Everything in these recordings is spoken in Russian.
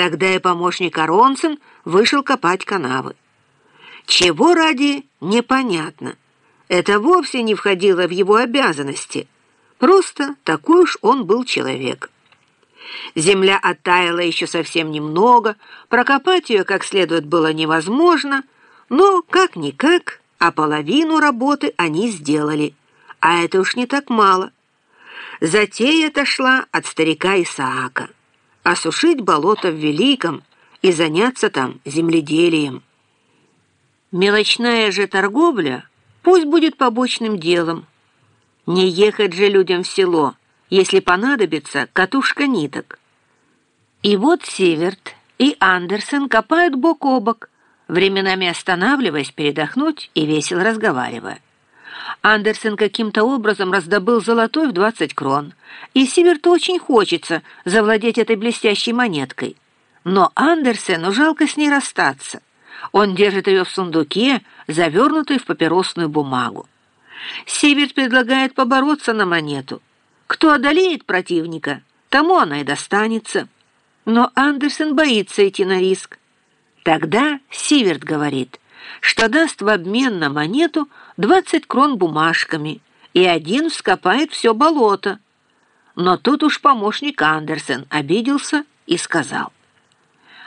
Тогда и помощник Аронсон вышел копать канавы. Чего ради, непонятно. Это вовсе не входило в его обязанности. Просто такой уж он был человек. Земля оттаяла еще совсем немного, прокопать ее как следует было невозможно, но как-никак, а половину работы они сделали, а это уж не так мало. Затея эта шла от старика Исаака осушить болото в Великом и заняться там земледелием. Мелочная же торговля пусть будет побочным делом. Не ехать же людям в село, если понадобится катушка ниток. И вот Северт и Андерсон копают бок о бок, временами останавливаясь передохнуть и весело разговаривая. Андерсон каким-то образом раздобыл золотой в 20 крон, и Сиверту очень хочется завладеть этой блестящей монеткой. Но Андерсену жалко с ней расстаться. Он держит ее в сундуке, завернутой в папиросную бумагу. Сиверт предлагает побороться на монету. Кто одолеет противника, тому она и достанется. Но Андерсен боится идти на риск. Тогда Сиверт говорит, что даст в обмен на монету 20 крон бумажками, и один вскопает все болото. Но тут уж помощник Андерсен обиделся и сказал,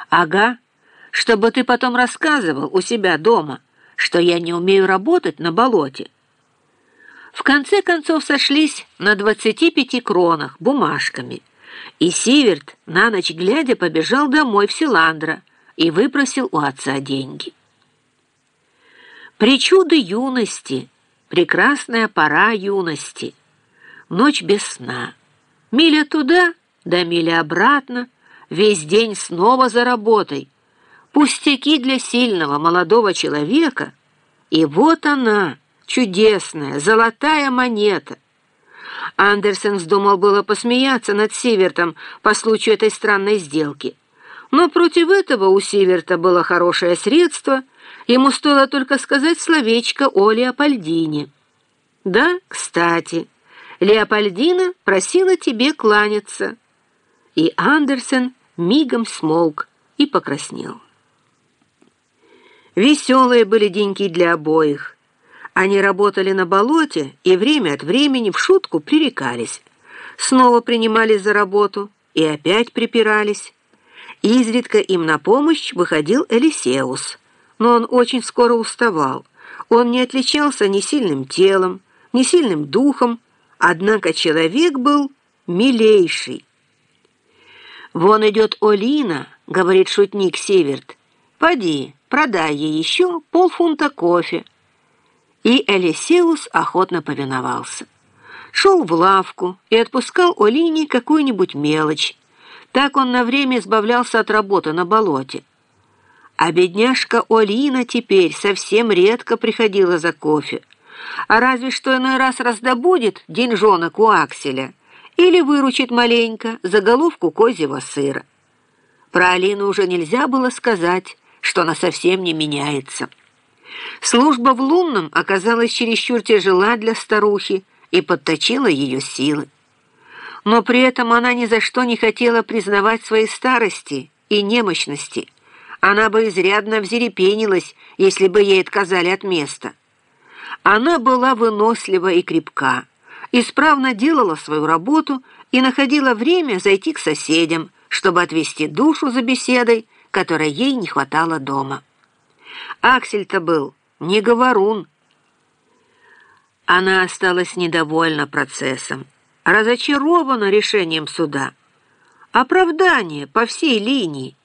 «Ага, чтобы ты потом рассказывал у себя дома, что я не умею работать на болоте». В конце концов сошлись на 25 кронах бумажками, и Сиверт на ночь глядя побежал домой в Силандра и выпросил у отца деньги. Причуды юности, прекрасная пора юности, ночь без сна, миля туда, да миля обратно, весь день снова за работой, пустяки для сильного молодого человека, и вот она, чудесная, золотая монета. Андерсен вздумал было посмеяться над Сивертом по случаю этой странной сделки, но против этого у Сиверта было хорошее средство — Ему стоило только сказать словечко о Леопольдине. «Да, кстати, Леопольдина просила тебе кланяться». И Андерсен мигом смолк и покраснел. Веселые были деньки для обоих. Они работали на болоте и время от времени в шутку пререкались. Снова принимались за работу и опять припирались. Изредка им на помощь выходил Элисеус — но он очень скоро уставал. Он не отличался ни сильным телом, ни сильным духом, однако человек был милейший. «Вон идет Олина», — говорит шутник Северт. «Поди, продай ей еще полфунта кофе». И Элисеус охотно повиновался. Шел в лавку и отпускал Олине какую-нибудь мелочь. Так он на время избавлялся от работы на болоте. А бедняжка Олина теперь совсем редко приходила за кофе, а разве что иной раз раздобудет деньжонок у Акселя или выручит маленько за головку козьего сыра. Про Алину уже нельзя было сказать, что она совсем не меняется. Служба в Лунном оказалась чересчур тяжела для старухи и подточила ее силы. Но при этом она ни за что не хотела признавать своей старости и немощности, она бы изрядно взерепенилась, если бы ей отказали от места. Она была вынослива и крепка, исправно делала свою работу и находила время зайти к соседям, чтобы отвести душу за беседой, которой ей не хватало дома. Аксель-то был не говорун. Она осталась недовольна процессом, разочарована решением суда. Оправдание по всей линии.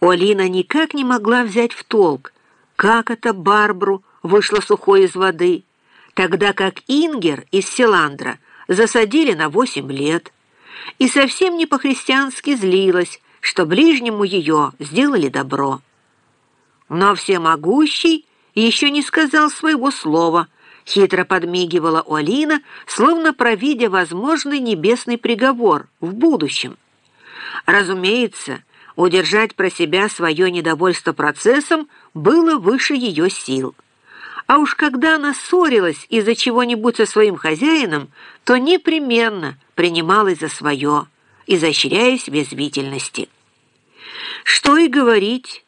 Олина никак не могла взять в толк, как это Барбру вышла сухой из воды, тогда как Ингер из Селандра засадили на восемь лет, и совсем не по-христиански злилась, что ближнему ее сделали добро. Но всемогущий еще не сказал своего слова, хитро подмигивала Олина, словно провидя возможный небесный приговор в будущем. Разумеется, Удержать про себя свое недовольство процессом было выше ее сил. А уж когда она ссорилась из-за чего-нибудь со своим хозяином, то непременно принималась за свое, изощряясь в язвительности. Что и говорить.